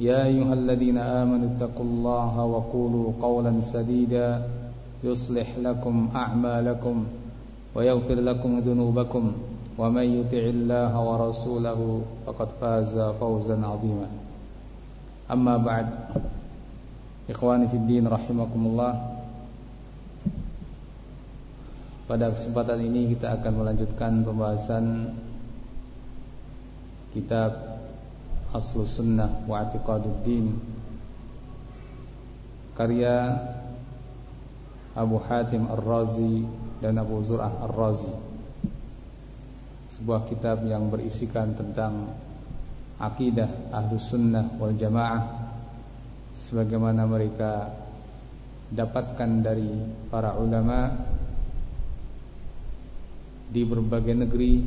يا أيها الذين آمنوا اتقوا الله وقولوا قولا سديدا يصلح لكم أعمالكم ويغفر لكم ذنوبكم ومن يطع الله ورسوله فقد فاز فوزا عظيما أما بعد إخواني في الدين رحمكم الله Pada kesempatan ini kita akan melanjutkan pembahasan kitab Aslu Sunnah wa Atiqaduddin karya Abu Hatim Ar-Razi dan Abu Zur'ah Ar-Razi. Sebuah kitab yang berisikan tentang akidah ahlu sunnah wal jamaah. Sebagaimana mereka dapatkan dari para ulama di berbagai negeri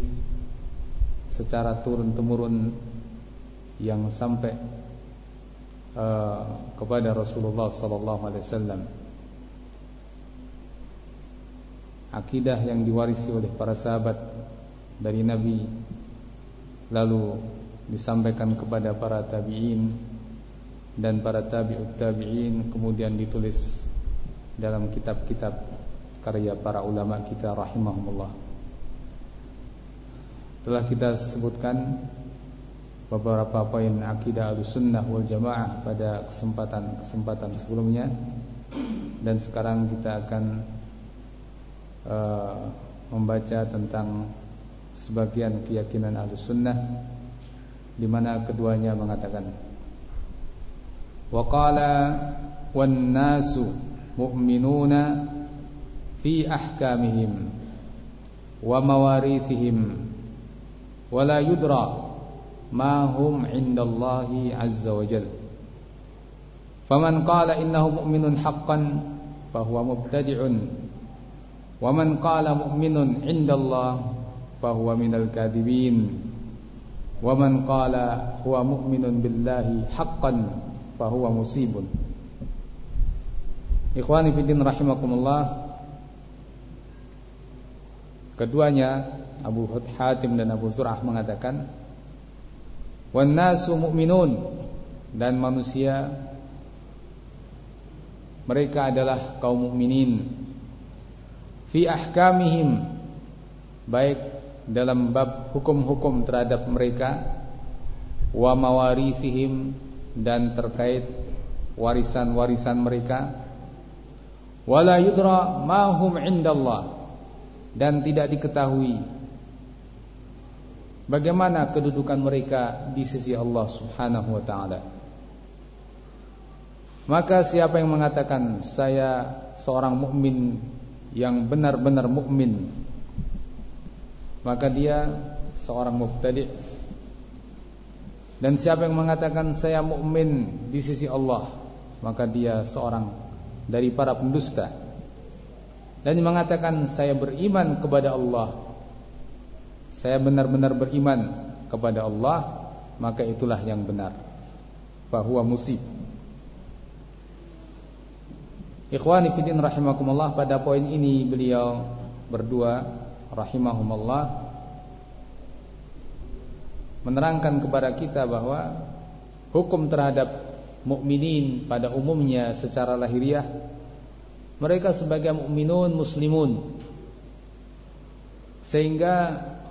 secara turun-temurun yang sampai uh, kepada Rasulullah sallallahu alaihi wasallam. Akidah yang diwarisi oleh para sahabat dari Nabi lalu disampaikan kepada para tabi'in dan para tabi'ut tabi'in kemudian ditulis dalam kitab-kitab karya para ulama kita rahimahumullah telah kita sebutkan beberapa poin akidah al-sunnah wal-jamaah pada kesempatan-kesempatan sebelumnya. Dan sekarang kita akan uh, membaca tentang sebagian keyakinan al-sunnah di mana keduanya mengatakan wa qala wan nasu mu'minuna fi ahkamihim wa mawarithihim wala yudra' ma hum indallahi azza wa jal. Faman qala innahu mu'minun haqqan fahuwa mubtadi'un. Wa man qala mu'minun indallah fahuwa minal kadhibin. Wa man qala huwa mu'minun billahi haqqan fahuwa musibun. Ikhwani fiddin rahimakumullah Keduanya Abu Hatim dan Abu Surah mengatakan wan mu'minun. Dan manusia mereka adalah kaum mukminin. Fi ahkamihim. Baik dalam bab hukum-hukum terhadap mereka. Wa mawarithihim dan terkait warisan-warisan mereka. Wala yudra ma hum indallah. Dan tidak diketahui bagaimana kedudukan mereka di sisi Allah Subhanahu wa taala. Maka siapa yang mengatakan saya seorang mukmin yang benar-benar mukmin maka dia seorang mubtadi' dan siapa yang mengatakan saya mukmin di sisi Allah maka dia seorang dari para pendusta dan mengatakan saya beriman kepada Allah saya benar-benar beriman kepada Allah maka itulah yang benar. Bahwa musib. Ikhwani fillah rahimakumullah pada poin ini beliau berdua rahimahumullah menerangkan kepada kita bahwa hukum terhadap mukminin pada umumnya secara lahiriah mereka sebagai mukminun muslimun. Sehingga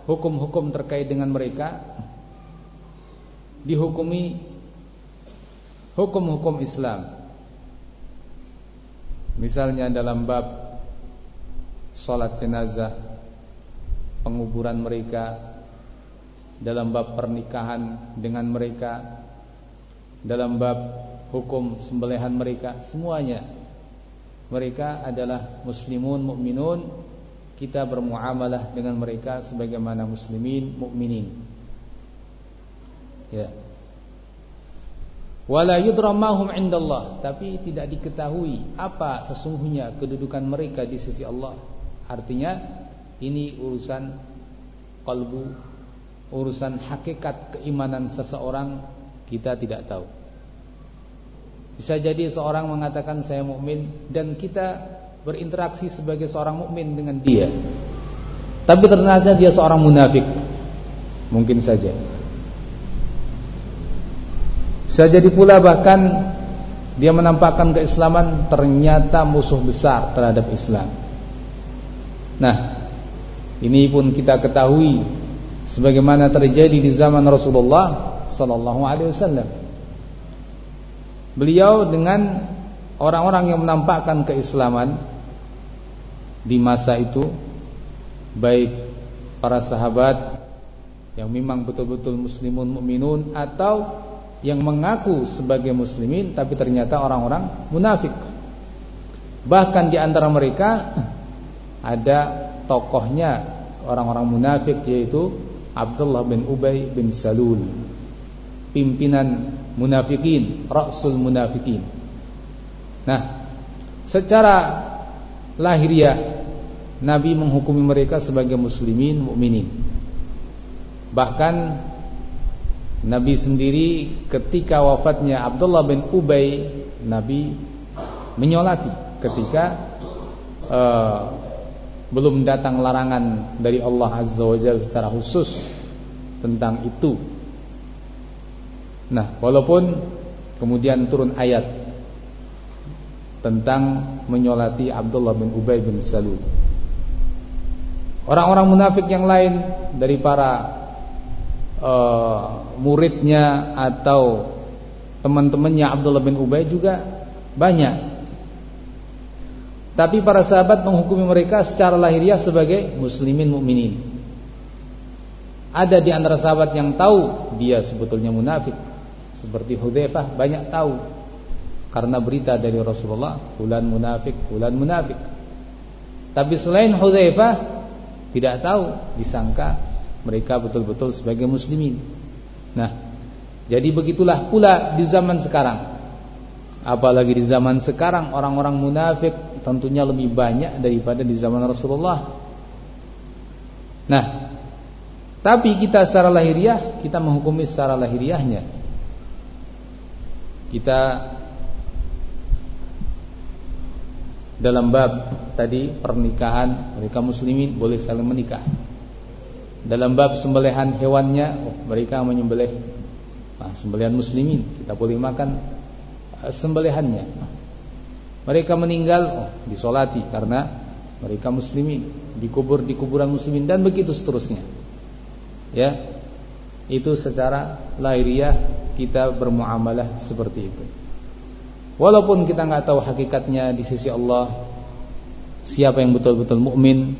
hukum-hukum terkait dengan mereka dihukumi hukum-hukum Islam Misalnya dalam bab Salat jenazah Penguburan mereka Dalam bab pernikahan Dengan mereka Dalam bab hukum sembelihan mereka Semuanya Mereka adalah muslimun, mukminun. Kita bermuamalah dengan mereka Sebagaimana muslimin, mukminin. Ya. Wala yudramahum indallah. Tapi tidak diketahui apa sesungguhnya kedudukan mereka di sisi Allah. Artinya ini urusan kalbu urusan hakikat keimanan seseorang kita tidak tahu. Bisa jadi seorang mengatakan saya mukmin dan kita berinteraksi sebagai seorang mukmin dengan dia tapi ternyata dia seorang munafik mungkin saja bisa jadi pula bahkan dia menampakkan keislaman ternyata musuh besar terhadap Islam. Nah, ini pun kita ketahui sebagaimana terjadi di zaman Rasulullah sallallahu alaihi wasallam. Beliau dengan orang-orang yang menampakkan keislaman di masa itu baik para sahabat yang memang betul-betul muslimun mukminun atau yang mengaku sebagai muslimin tapi ternyata orang-orang munafik. Bahkan di antara mereka ada tokohnya orang-orang munafik yaitu Abdullah bin Ubay bin Salul. Pimpinan munafikin, rasul munafikin. Nah, secara lahiriah Nabi menghukumi mereka sebagai muslimin mukminin. Bahkan Nabi sendiri ketika wafatnya Abdullah bin Ubay Nabi menyolati ketika uh, belum datang larangan dari Allah Azza wa Jalla secara khusus tentang itu. Nah, walaupun kemudian turun ayat tentang menyolati Abdullah bin Ubay bin Salul. Orang-orang munafik yang lain dari para uh, muridnya atau teman-temannya Abdullah bin Ubay juga banyak. Tapi para sahabat menghukumi mereka secara lahiriah sebagai muslimin mukminin. Ada di antara sahabat yang tahu dia sebetulnya munafik. Seperti Hudzaifah banyak tahu karena berita dari Rasulullah, fulan munafik, fulan munafik. Tapi selain Hudzaifah tidak tahu, disangka mereka betul-betul sebagai muslimin. Nah, jadi begitulah pula di zaman sekarang. Apalagi di zaman sekarang orang-orang munafik tentunya lebih banyak daripada di zaman Rasulullah. Nah, tapi kita secara lahiriah kita menghukumi secara lahiriahnya. Kita dalam bab tadi pernikahan mereka muslimin boleh saling menikah. Dalam bab sembelihan hewannya oh, Mereka menyembelih nah, Sembelihan muslimin Kita boleh makan uh, sembelihannya. Mereka meninggal oh, Disolati karena mereka muslimin Dikubur di kuburan muslimin Dan begitu seterusnya. Ya Itu secara lahiriah Kita bermuamalah seperti itu Walaupun kita nggak tahu hakikatnya di sisi Allah Siapa yang betul-betul mukmin,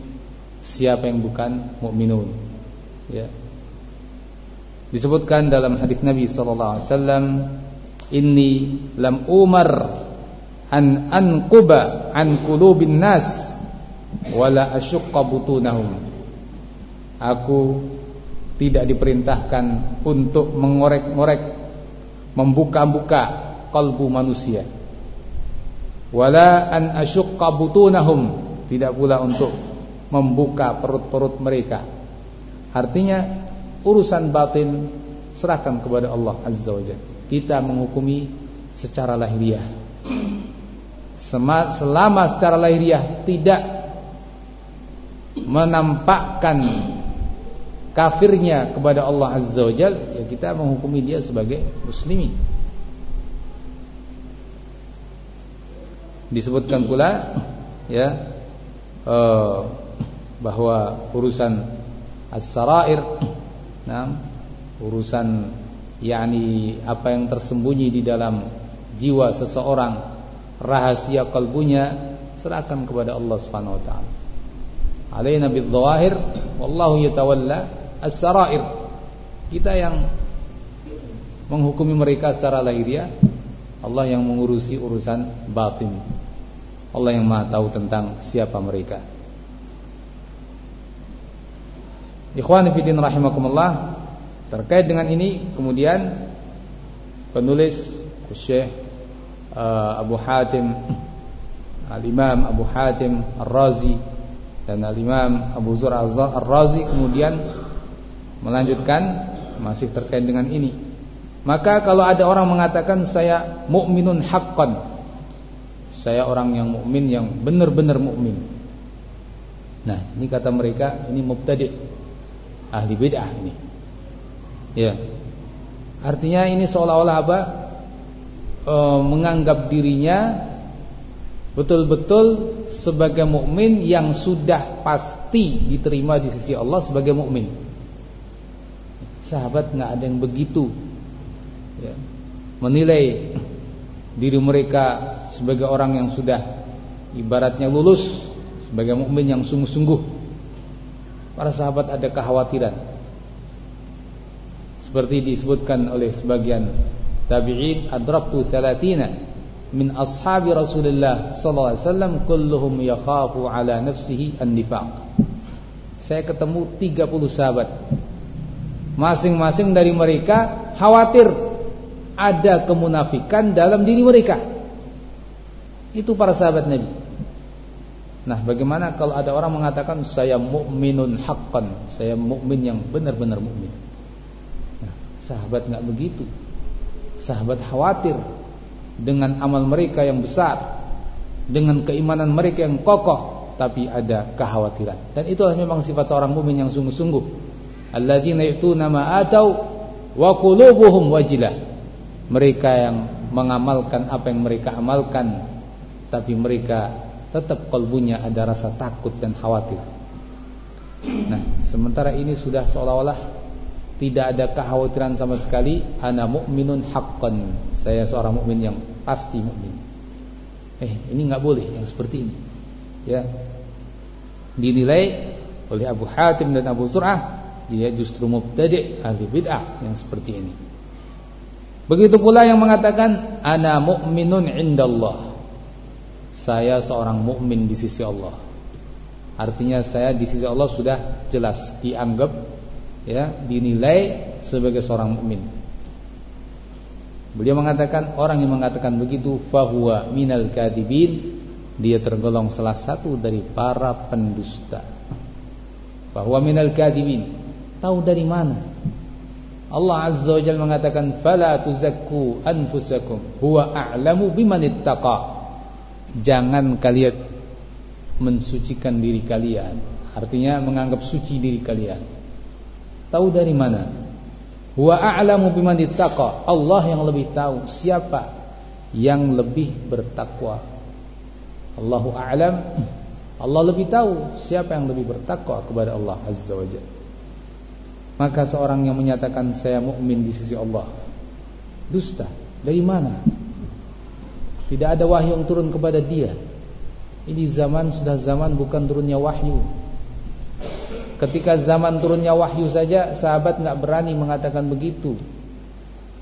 Siapa yang bukan mukminun. Ya. Disebutkan dalam hadis Nabi sallallahu alaihi wasallam inni lam umar an anquba an qulubin nas wala asyqa butunahum. Aku tidak diperintahkan untuk mengorek-ngorek membuka-buka kalbu manusia wala an asyqa butunahum tidak pula untuk membuka perut-perut mereka Artinya urusan batin serahkan kepada Allah Azza wa. Kita menghukumi secara lahiriah. Selama secara lahiriah tidak menampakkan kafirnya kepada Allah Azza wa ya kita menghukumi dia sebagai muslimin. Disebutkan pula ya uh, bahwa urusan as-sarair nah urusan yakni apa yang tersembunyi di dalam jiwa seseorang rahasia kalbunya serahkan kepada Allah Subhanahu wa taala. Alaina bil-dhawahir wallahu yatawalla as-sarair. Kita yang menghukumi mereka secara lahiriah, Allah yang mengurusi urusan batin. Allah yang Maha tahu tentang siapa mereka. Ikhwan fillah rahimakumullah, terkait dengan ini kemudian penulis Syekh uh, Abu Hatim Al-Imam Abu Hatim Ar-Razi dan Al-Imam Abu Zur Ar-Razi kemudian melanjutkan masih terkait dengan ini maka kalau ada orang mengatakan saya mukminun haqqan. Saya orang yang mukmin yang benar-benar mukmin. Nah, ini kata mereka ini mubtadi. Ahli bid'ah ini. Ya. Artinya ini seolah-olah apa? E, menganggap dirinya betul-betul sebagai mukmin yang sudah pasti diterima di sisi Allah sebagai mukmin. Sahabat nggak ada yang begitu ya, menilai diri mereka sebagai orang yang sudah ibaratnya lulus sebagai mukmin yang sungguh-sungguh. Para sahabat ada kekhawatiran. Seperti disebutkan oleh sebagian tabi'in adraktu 30 min ashabi Rasulullah sallallahu alaihi wasallam kulluhum yakhafu ala nafsihi an-nifaq. Saya ketemu 30 sahabat. Masing-masing dari mereka khawatir ada kemunafikan dalam diri mereka. Itu para sahabat Nabi. Nah, bagaimana kalau ada orang mengatakan saya mukminun haqqan, saya mukmin yang benar-benar mukmin. Nah, sahabat nggak begitu. Sahabat khawatir dengan amal mereka yang besar, dengan keimanan mereka yang kokoh, tapi ada kekhawatiran. Dan itulah memang sifat seorang mukmin yang sungguh-sungguh. Alladzina yu'tuna ma atau wa qulubuhum wajilah mereka yang mengamalkan apa yang mereka amalkan tapi mereka tetap kalbunya ada rasa takut dan khawatir. Nah sementara ini sudah seolah-olah tidak ada kekhawatiran sama sekali ana mu'minun haqqan. Saya seorang mukmin yang pasti mukmin. Eh ini nggak boleh yang seperti ini. Ya. Dinilai oleh Abu Hatim dan Abu Surah dia justru mubtadi' ahli bid'ah yang seperti ini Begitu pula yang mengatakan ana mu'minun indallah. Saya seorang mukmin di sisi Allah. Artinya saya di sisi Allah sudah jelas dianggap ya, dinilai sebagai seorang mukmin. Beliau mengatakan orang yang mengatakan begitu fahuwa minal kadibin dia tergolong salah satu dari para pendusta. Bahwa minal kadibin tahu dari mana? Allah Azza wa Jalla mengatakan fala tuzakku anfusakum huwa a'lamu biman ittaqa. Jangan kalian mensucikan diri kalian. Artinya menganggap suci diri kalian. Tahu dari mana? Huwa a'lamu biman ittaqa. Allah yang lebih tahu siapa yang lebih bertakwa. Allahu a'lam. Allah lebih tahu siapa yang lebih bertakwa kepada Allah Azza wa Jalla. Maka seorang yang menyatakan saya mukmin di sisi Allah dusta. Dari mana? Tidak ada wahyu yang turun kepada dia. Ini zaman sudah zaman bukan turunnya wahyu. Ketika zaman turunnya wahyu saja sahabat nggak berani mengatakan begitu.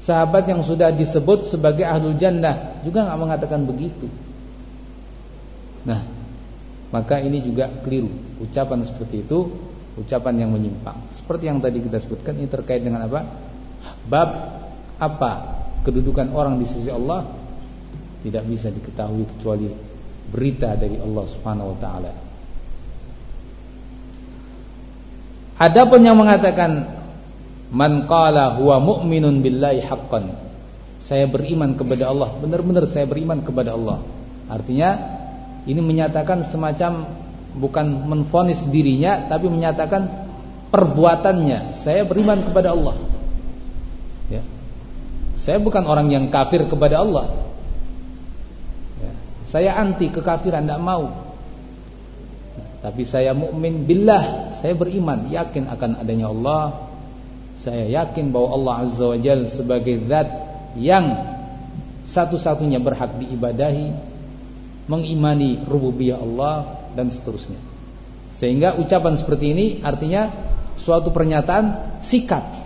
Sahabat yang sudah disebut sebagai ahlul jannah juga nggak mengatakan begitu. Nah, maka ini juga keliru. Ucapan seperti itu ucapan yang menyimpang. Seperti yang tadi kita sebutkan ini terkait dengan apa? Bab apa kedudukan orang di sisi Allah tidak bisa diketahui kecuali berita dari Allah Subhanahu wa taala. Adapun yang mengatakan man qala huwa mu'minun billahi haqqan. Saya beriman kepada Allah, benar-benar saya beriman kepada Allah. Artinya ini menyatakan semacam bukan menfonis dirinya tapi menyatakan perbuatannya. Saya beriman kepada Allah. Ya. saya bukan orang yang kafir kepada Allah. Ya. saya anti kekafiran tidak mau. Tapi saya mukmin billah. Saya beriman yakin akan adanya Allah. Saya yakin bahwa Allah azza wa jalla sebagai zat yang satu-satunya berhak diibadahi mengimani rububiyah Allah dan seterusnya. Sehingga ucapan seperti ini artinya suatu pernyataan sikap.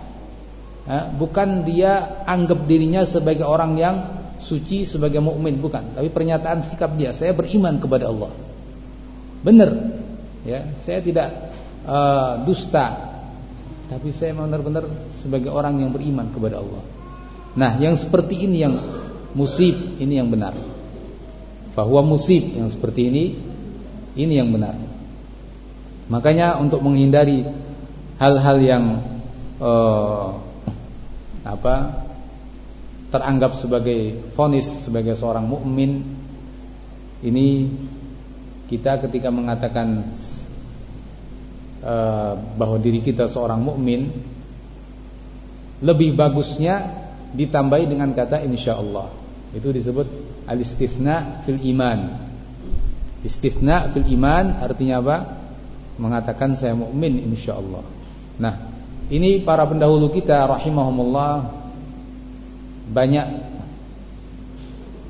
bukan dia anggap dirinya sebagai orang yang suci sebagai mukmin bukan, tapi pernyataan sikap dia, saya beriman kepada Allah. Benar. Ya, saya tidak uh, dusta. Tapi saya benar-benar sebagai orang yang beriman kepada Allah. Nah, yang seperti ini yang musib, ini yang benar. Bahwa musib yang seperti ini ini yang benar. Makanya untuk menghindari hal-hal yang uh, apa teranggap sebagai fonis sebagai seorang mukmin ini kita ketika mengatakan uh, bahwa diri kita seorang mukmin lebih bagusnya ditambahi dengan kata insyaallah itu disebut al-istithna fil iman istithna fil iman artinya apa? Mengatakan saya mukmin insyaallah. Nah ini para pendahulu kita rahimahumullah banyak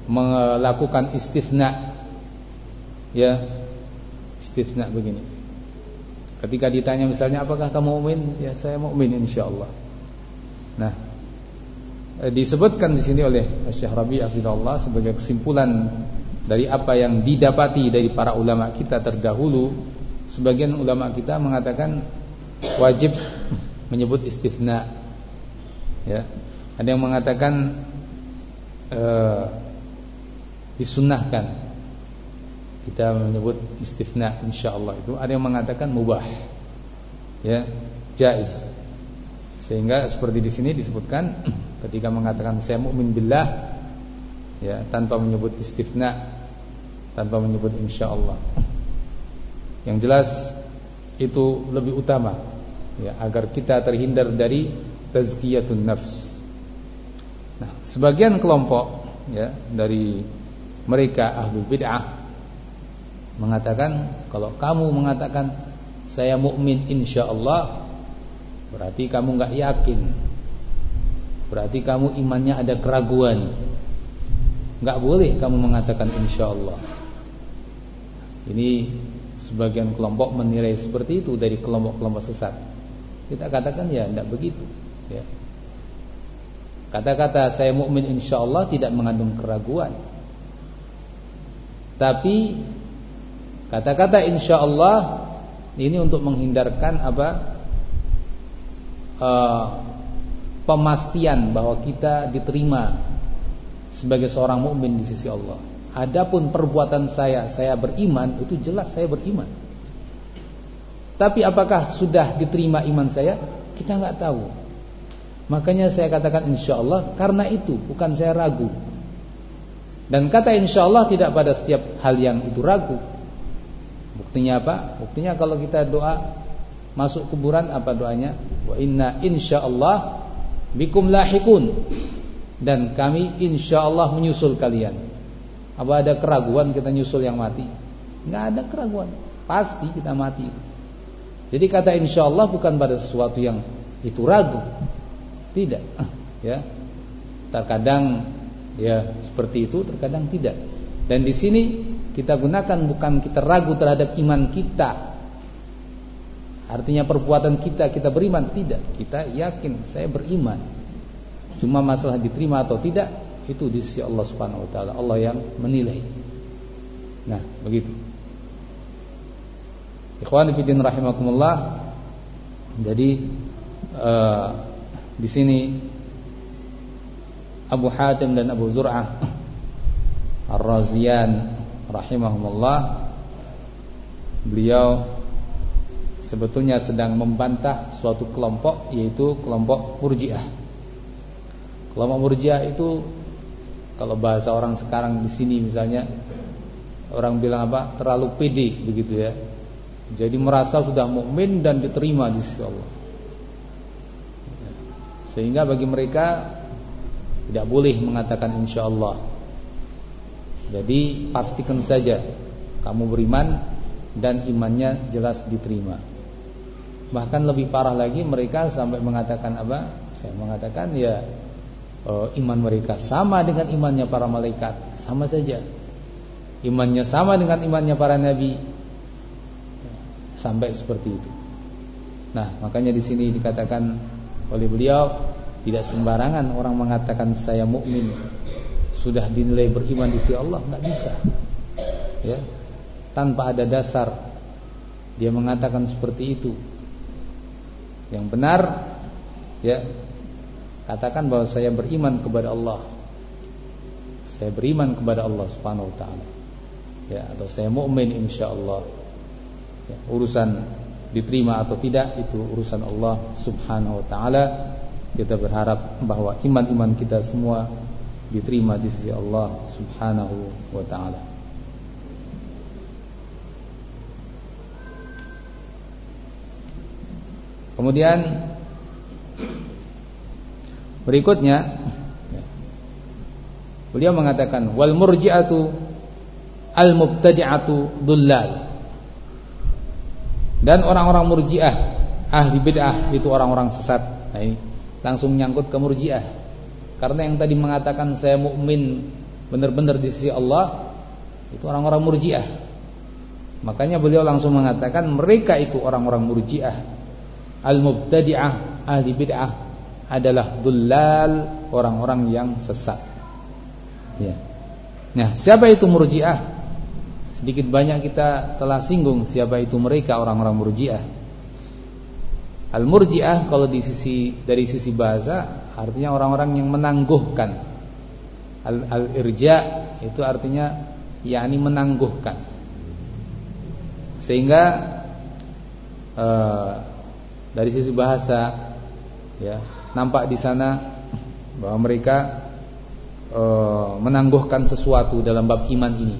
melakukan istithna ya istithna begini. Ketika ditanya misalnya apakah kamu mukmin? Ya saya mukmin insyaallah. Nah eh, disebutkan di sini oleh Syekh Rabi Afidullah sebagai kesimpulan dari apa yang didapati dari para ulama kita terdahulu sebagian ulama kita mengatakan wajib menyebut istithna ya. Ada yang mengatakan uh, disunahkan kita menyebut istifna insyaallah. Itu ada yang mengatakan mubah ya jaiz sehingga seperti di sini disebutkan ketika mengatakan saya mukmin billah ya tanpa menyebut istifna tanpa menyebut insyaallah yang jelas itu lebih utama ya agar kita terhindar dari tazkiyatun nafs Nah, sebagian kelompok ya dari mereka ahlu bid'ah mengatakan kalau kamu mengatakan saya mukmin insyaallah berarti kamu nggak yakin. Berarti kamu imannya ada keraguan. nggak boleh kamu mengatakan insyaallah. Ini sebagian kelompok menilai seperti itu dari kelompok-kelompok sesat. Kita katakan ya tidak begitu, ya. Kata-kata saya mukmin insyaallah tidak mengandung keraguan. Tapi kata-kata insyaallah ini untuk menghindarkan apa? Uh, pemastian bahwa kita diterima sebagai seorang mukmin di sisi Allah. Adapun perbuatan saya, saya beriman itu jelas saya beriman. Tapi apakah sudah diterima iman saya? Kita nggak tahu. Makanya saya katakan insya Allah karena itu bukan saya ragu. Dan kata insya Allah tidak pada setiap hal yang itu ragu. Buktinya apa? Buktinya kalau kita doa masuk kuburan apa doanya? Wa inna insya Allah bikum lahikun. Dan kami insya Allah menyusul kalian. Apa ada keraguan kita nyusul yang mati? Nggak ada keraguan. Pasti kita mati itu. Jadi kata insya Allah bukan pada sesuatu yang itu ragu tidak. Ya. Terkadang ya seperti itu, terkadang tidak. Dan di sini kita gunakan bukan kita ragu terhadap iman kita. Artinya perbuatan kita kita beriman tidak, kita yakin saya beriman. Cuma masalah diterima atau tidak itu di sisi Allah Subhanahu wa taala, Allah yang menilai. Nah, begitu. Ikhwan fillah rahimakumullah. Jadi uh, di sini Abu Hatim dan Abu Zur'ah Ar-Razian rahimahumullah beliau sebetulnya sedang membantah suatu kelompok yaitu kelompok Murji'ah. Kelompok Murji'ah itu kalau bahasa orang sekarang di sini misalnya orang bilang apa? terlalu pede begitu ya. Jadi merasa sudah mukmin dan diterima di sisi Allah. Sehingga bagi mereka tidak boleh mengatakan insya Allah. Jadi pastikan saja kamu beriman dan imannya jelas diterima. Bahkan lebih parah lagi mereka sampai mengatakan apa? Saya mengatakan ya iman mereka sama dengan imannya para malaikat, sama saja. imannya sama dengan imannya para nabi sampai seperti itu. Nah, makanya di sini dikatakan oleh beliau tidak sembarangan orang mengatakan saya mukmin sudah dinilai beriman di sisi Allah nggak bisa. Ya. Tanpa ada dasar dia mengatakan seperti itu. Yang benar ya katakan bahwa saya beriman kepada Allah. Saya beriman kepada Allah Subhanahu wa taala. Ya, atau saya mukmin insyaallah. Ya, urusan diterima atau tidak itu urusan Allah Subhanahu wa taala. Kita berharap bahwa iman-iman kita semua diterima di sisi Allah Subhanahu wa taala. Kemudian berikutnya beliau mengatakan wal murji'atu al mubtadi'atu dullal. Dan orang-orang murji'ah ahli bid'ah itu orang-orang sesat. Nah, ini langsung nyangkut ke murji'ah. Karena yang tadi mengatakan saya mukmin benar-benar di sisi Allah itu orang-orang murji'ah. Makanya beliau langsung mengatakan mereka itu orang-orang murji'ah. Al-mubtadi'ah ahli bid'ah adalah dullal orang-orang yang sesat. Ya. Nah, siapa itu murji'ah? Sedikit banyak kita telah singgung siapa itu mereka orang-orang murji'ah. Al-murji'ah kalau di sisi dari sisi bahasa artinya orang-orang yang menangguhkan al-irja itu artinya yakni menangguhkan sehingga uh, dari sisi bahasa ya. Nampak di sana bahwa mereka uh, menangguhkan sesuatu dalam bab iman ini.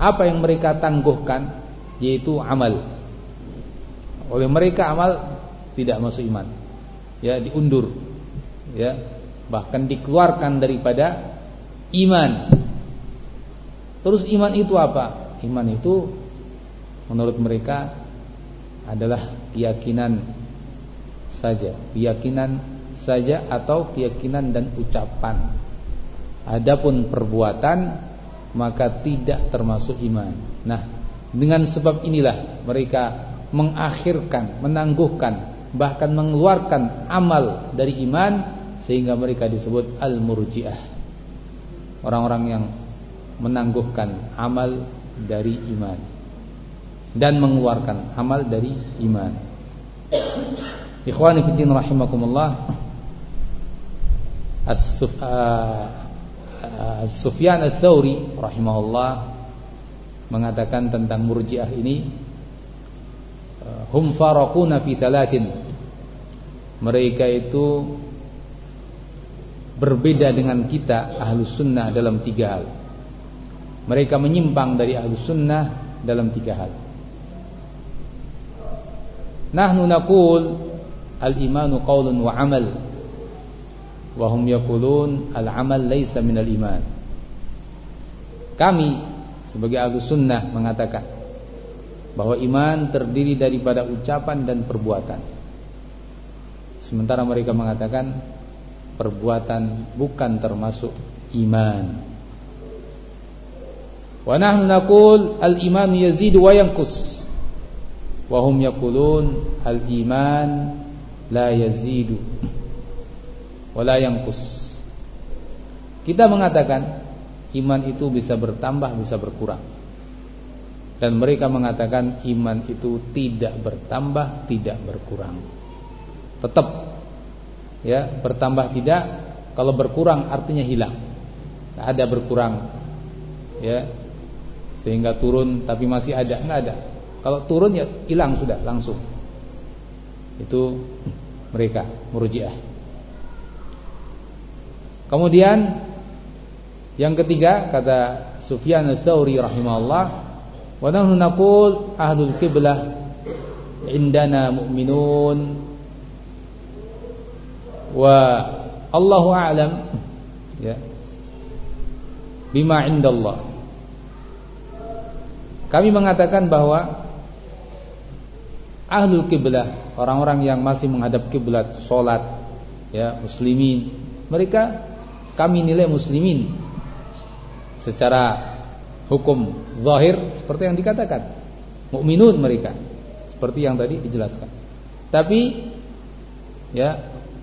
Apa yang mereka tangguhkan? Yaitu amal. Oleh mereka amal tidak masuk iman. Ya diundur. Ya. Bahkan dikeluarkan daripada iman. Terus iman itu apa? Iman itu menurut mereka adalah keyakinan saja keyakinan saja atau keyakinan dan ucapan adapun perbuatan maka tidak termasuk iman nah dengan sebab inilah mereka mengakhirkan menangguhkan bahkan mengeluarkan amal dari iman sehingga mereka disebut al-murji'ah. Orang-orang yang menangguhkan amal dari iman dan mengeluarkan amal dari iman. Ikhwani fi din rahimakumullah. As-Sufyan Ats-Tsauri rahimahullah mengatakan tentang Murji'ah ini hum faraquna fi thalathin mereka itu berbeda dengan kita ahlus sunnah dalam tiga hal mereka menyimpang dari ahlus sunnah dalam tiga hal nahnu naqul al imanu qaulun wa amal wa hum yaqulun al amal laysa al iman kami sebagai ahlus sunnah mengatakan bahwa iman terdiri daripada ucapan dan perbuatan sementara mereka mengatakan perbuatan bukan termasuk iman. Wa nahnu naqul al-iman yazidu wa yanqus. Wa hum yaqulun al-iman la yazidu wa la yanqus. Kita mengatakan iman itu bisa bertambah, bisa berkurang. Dan mereka mengatakan iman itu tidak bertambah, tidak berkurang. Tetap ya bertambah tidak kalau berkurang artinya hilang tidak ada berkurang ya sehingga turun tapi masih ada nggak ada kalau turun ya hilang sudah langsung itu mereka murjiah. Kemudian yang ketiga kata Sufyan ats-Tsauri rahimahullah wa nahnu naqul ahlul qiblah indana mu'minun. Wa Allahu a'lam ya bima indallah. Kami mengatakan bahwa ahlul kiblah orang-orang yang masih menghadap kiblat salat ya muslimin mereka kami nilai muslimin secara hukum zahir seperti yang dikatakan. Mukminun mereka. Seperti yang tadi dijelaskan. Tapi ya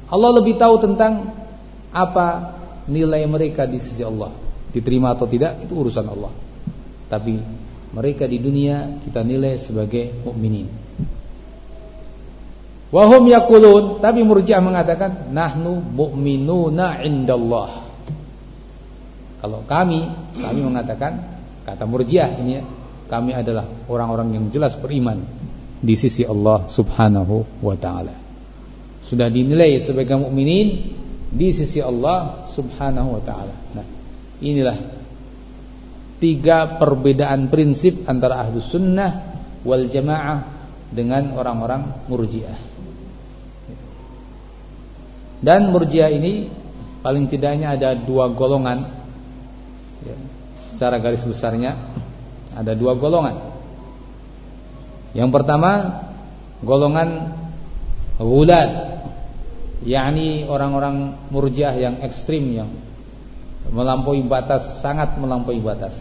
Allah lebih tahu tentang apa nilai mereka di sisi Allah. Diterima atau tidak itu urusan Allah. Tapi mereka di dunia kita nilai sebagai mukminin. Wahum yakulun, tapi Murji'ah mengatakan nahnu mu'minuna indallah. Kalau kami, kami mengatakan kata Murji'ah ini ya, kami adalah orang-orang yang jelas beriman di sisi Allah Subhanahu wa taala. Sudah dinilai sebagai mukminin di sisi Allah Subhanahu wa taala. Nah, inilah tiga perbedaan prinsip antara Ahlus Sunnah wal Jamaah dengan orang-orang Murji'ah. Dan Murji'ah ini paling tidaknya ada dua golongan. Ya, secara garis besarnya ada dua golongan. Yang pertama golongan gulad, yakni orang-orang Murji'ah yang ekstrim yang melampaui batas, sangat melampaui batas.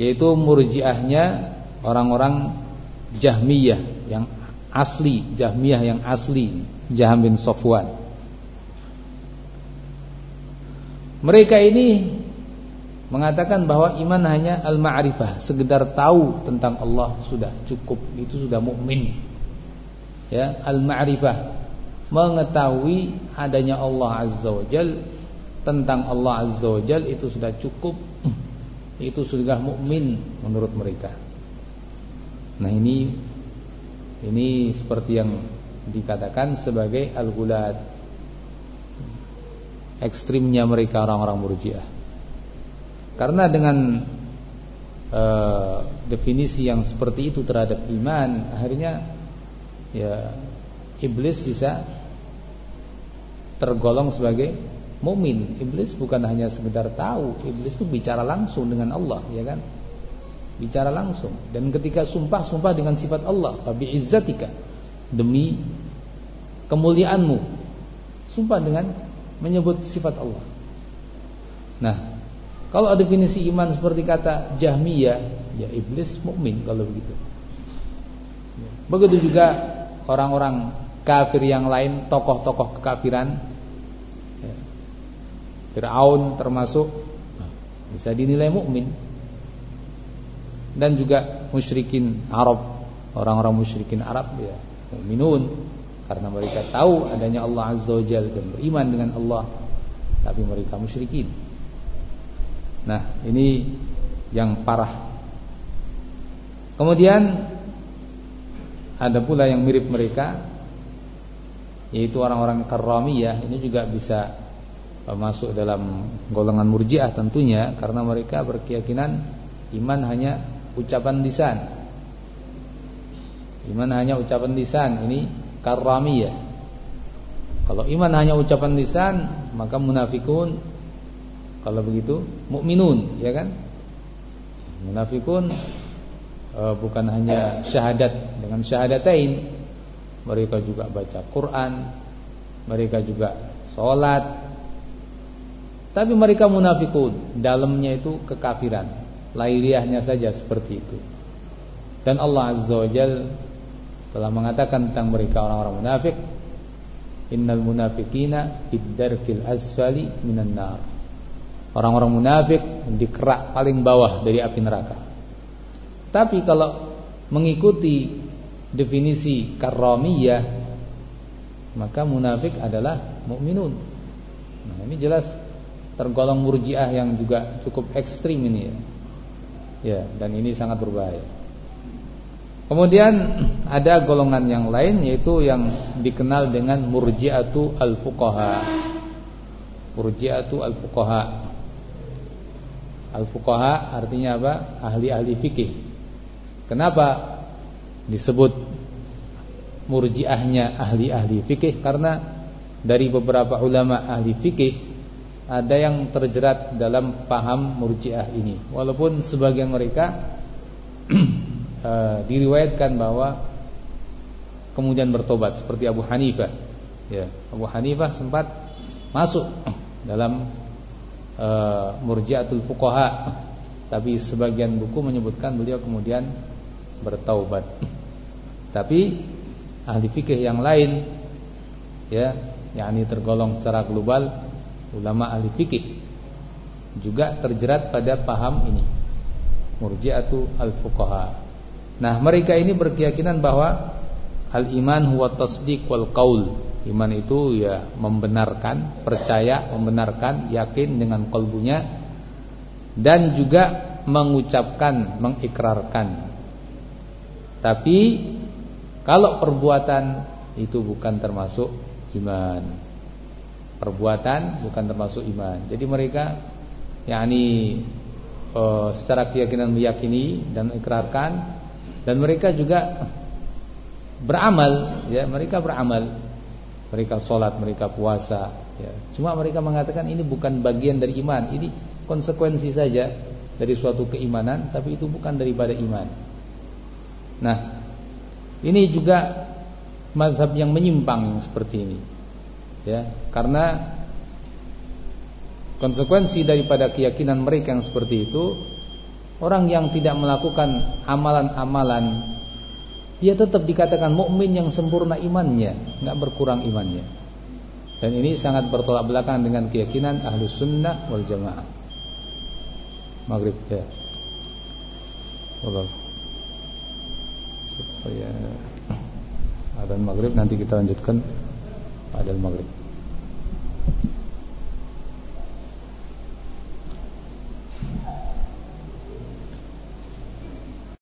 Yaitu Murji'ahnya orang-orang Jahmiyah yang asli, Jahmiyah yang asli. Jaham bin Sofwan. Mereka ini mengatakan bahwa iman hanya al-ma'rifah, sekedar tahu tentang Allah sudah cukup, itu sudah mukmin. Ya, al-ma'rifah mengetahui adanya Allah Azza wa Jal tentang Allah Azza wa Jal itu sudah cukup. Itu sudah mukmin menurut mereka. Nah, ini ini seperti yang dikatakan sebagai al-gulad. Ekstrimnya mereka orang-orang murjiah. Karena dengan uh, definisi yang seperti itu terhadap iman akhirnya ya iblis bisa tergolong sebagai mukmin iblis bukan hanya sekedar tahu iblis itu bicara langsung dengan Allah ya kan bicara langsung dan ketika sumpah sumpah dengan sifat Allah tapi izzatika demi kemuliaanmu. Sumpah dengan menyebut sifat Allah. Nah, kalau definisi iman seperti kata Jahmiyah, ya iblis mukmin kalau begitu. Begitu juga orang-orang kafir yang lain, tokoh-tokoh kekafiran. Ya. Fir'aun termasuk bisa dinilai mukmin. Dan juga musyrikin Arab, orang-orang musyrikin Arab ya mu'minun karena mereka tahu adanya Allah Azza wa Jalla dan beriman dengan Allah tapi mereka musyrikin. Nah, ini yang parah. Kemudian ada pula yang mirip mereka yaitu orang-orang Karramiyah ini juga bisa masuk dalam golongan Murji'ah tentunya karena mereka berkeyakinan iman hanya ucapan lisan Iman hanya ucapan lisan ini karramiyah. Kalau iman hanya ucapan lisan, maka munafikun kalau begitu mukminun, ya kan? Munafikun e, bukan hanya syahadat dengan syahadatain, mereka juga baca Quran, mereka juga sholat. Tapi mereka munafikun, dalamnya itu kekafiran, lahiriahnya saja seperti itu. Dan Allah Azza wa Jalla telah mengatakan tentang mereka orang-orang munafik innal munafikina fid asfali minan nar. Orang-orang munafik di kerak paling bawah dari api neraka. Tapi kalau mengikuti definisi karramiyah maka munafik adalah mukminun. Nah ini jelas tergolong murjiah yang juga cukup ekstrim ini. ya ya dan ini sangat berbahaya Kemudian ada golongan yang lain yaitu yang dikenal dengan murji'atu al-fuqaha. Murji'atu al-fuqaha. Al-fuqaha artinya apa? Ahli-ahli fikih. Kenapa disebut murji'ahnya ahli-ahli fikih? Karena dari beberapa ulama ahli fikih ada yang terjerat dalam paham murji'ah ini. Walaupun sebagian mereka uh, diriwayatkan bahwa kemudian bertobat seperti Abu Hanifah. Ya, Abu Hanifah sempat masuk dalam uh, Murji'atul Fuqaha Tapi sebagian buku menyebutkan beliau kemudian bertaubat. Tapi ahli fikih yang lain ya, yakni tergolong secara global ulama ahli fikih juga terjerat pada paham ini. Murji'atu al-fuqaha. Nah, mereka ini berkeyakinan bahwa al-iman huwa tasdiq wal qaul. Iman itu ya membenarkan, percaya, membenarkan, yakin dengan kalbunya dan juga mengucapkan, mengikrarkan. Tapi kalau perbuatan itu bukan termasuk iman. Perbuatan bukan termasuk iman. Jadi mereka yakni uh, secara keyakinan meyakini dan mengikrarkan dan mereka juga beramal ya, mereka beramal. Mereka sholat, mereka puasa ya. Cuma mereka mengatakan ini bukan bagian dari iman, ini konsekuensi saja dari suatu keimanan tapi itu bukan daripada iman. Nah, ini juga mazhab yang menyimpang seperti ini. Ya, karena konsekuensi daripada keyakinan mereka yang seperti itu, orang yang tidak melakukan amalan-amalan dia tetap dikatakan mukmin yang sempurna imannya, nggak berkurang imannya. Dan ini sangat bertolak belakang dengan keyakinan ahlu sunnah wal jamaah. Maghrib ya. Allah supaya adzan maghrib nanti kita lanjutkan بعد المغرب.